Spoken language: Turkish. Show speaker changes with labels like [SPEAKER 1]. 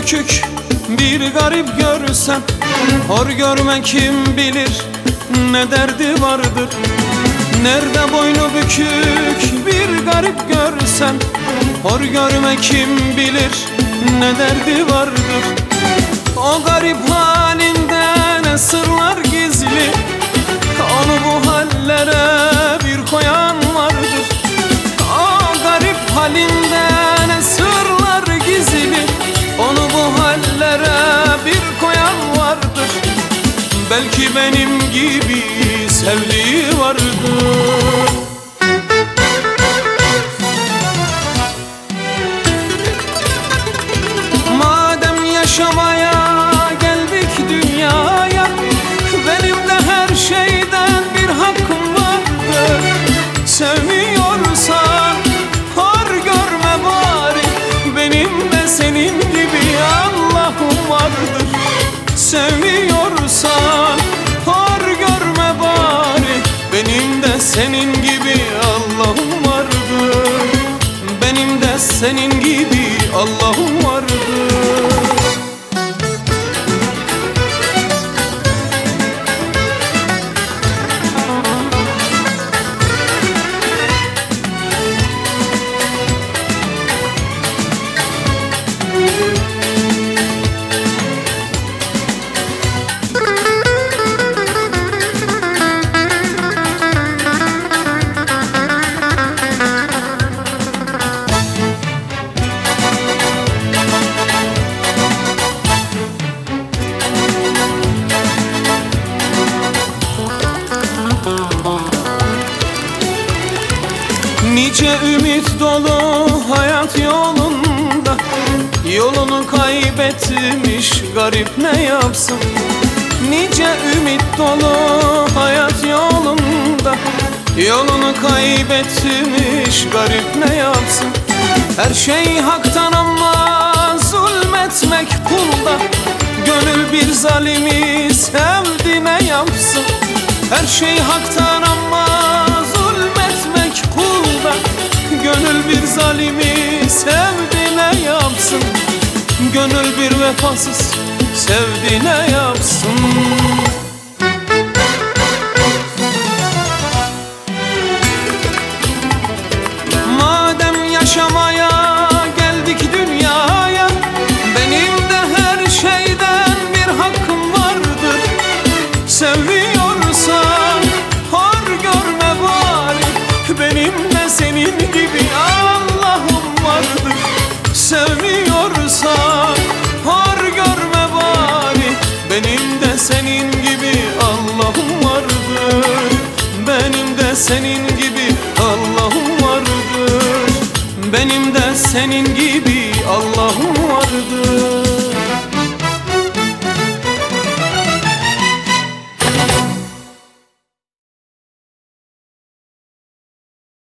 [SPEAKER 1] bükük bir garip görsem Hor görme kim bilir ne derdi vardır. Nerede boynu bükük bir garip görsem Hor görme kim bilir ne derdi vardır. O garip halinde ne sırlar gizli gibi sevdiği vardır Madem yaşamaya geldik dünyaya Benim de her şeyden bir hakkım vardır Sevmiyorsan hor görme bari Benim de senin gibi Allah'ım vardır. Sevmiyorsan senin gibi Allah'ım vardır. Benim de senin gibi Allah'ım vardır Nice ümit dolu hayat yolunda. Yolunu kaybetmiş garip ne yapsın? Nice ümit dolu hayat yolunda. Yolunu kaybetmiş garip ne yapsın? Her şey haktan ama zulmetmek kulda. Gönül bir zalimi sevdi ne yapsın. Her şey haktan ama Gönül bir vefasız sevdi ne yapsın. Madem yaşamaya geldik dünyaya Benim de her şeyden bir hakkım vardır. Seviyorsan hor görme bari Benim de senin gibi Benim de senin gibi Allah'ım vardır. Benim de senin gibi Allah'ım vardır. Benim de senin gibi